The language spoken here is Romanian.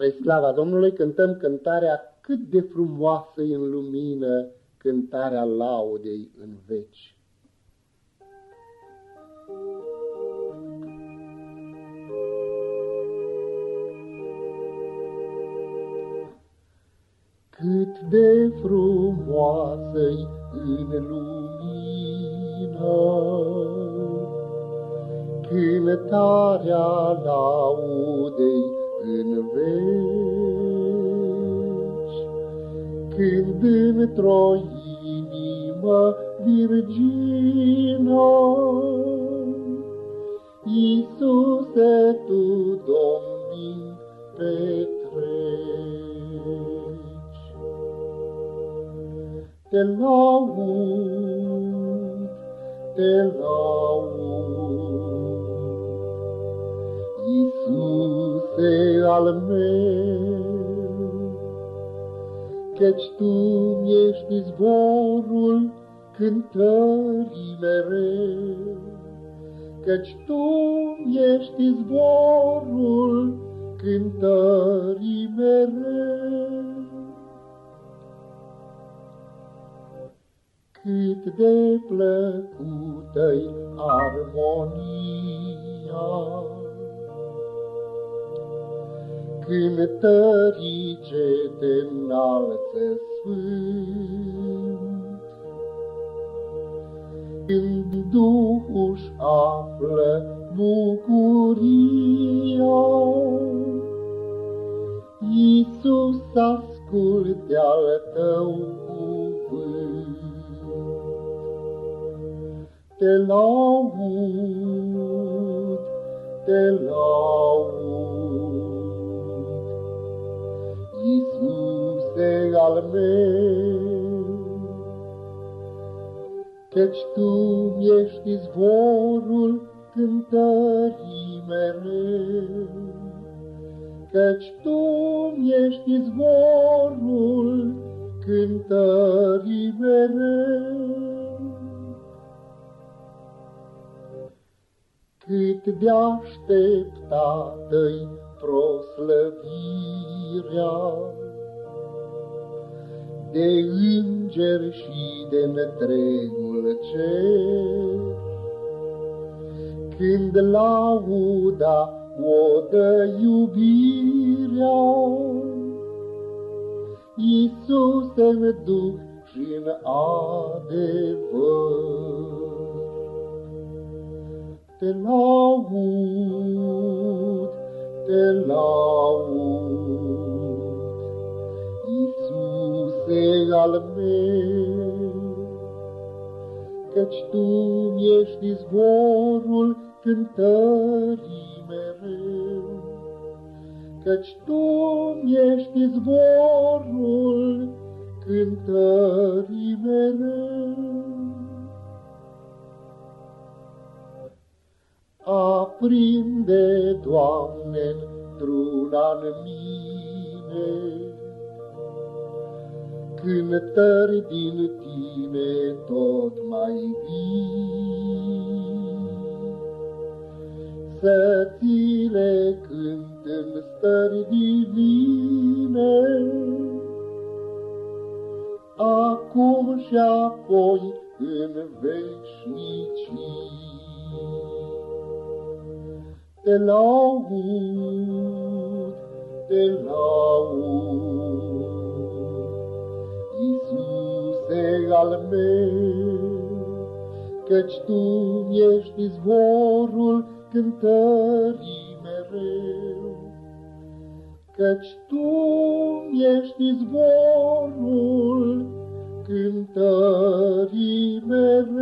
Spre slava Domnului cântăm cântarea cât de frumoasă în lumină, cântarea laudei în veci. Cât de frumoasă-i în lumină, cântarea laudei în veci, când într-o inimă virgină, Iisuse, Tu, Domnii, petreci. Te laud, te laud, Iisuse al meu, Căci Tu ești zborul cântării mereu, Căci Tu ești zborul cântării mereu. Cât de plăcută-i armonia, cântării ce te înalță sfânt. Când Duhul află bucuria, Iisus asculte al tău cuvânt. Te laud, te laud, al meu, Căci Tu ești zborul cântării mereu, Căci Tu ești zborul cântării mereu. Cât de-așteptată-i proslăvirea de îngeri și de întregul cer. Când lauda o dă iubirea, Iisus în duh și în adevăr. Te laud, te laud, al meu, Căci Tu ești zborul cântării mereu, Căci Tu ești zborul cântării mereu. Aprinde, Doamne, într-una în mine, Cântări din Tine tot mai vii. Să ți le cânt în stări divine, Acum și apoi în veșnicii te laud, te laud. Al meu, căci Tu ești zborul cântării mereu, căci Tu ești zborul cântării mereu.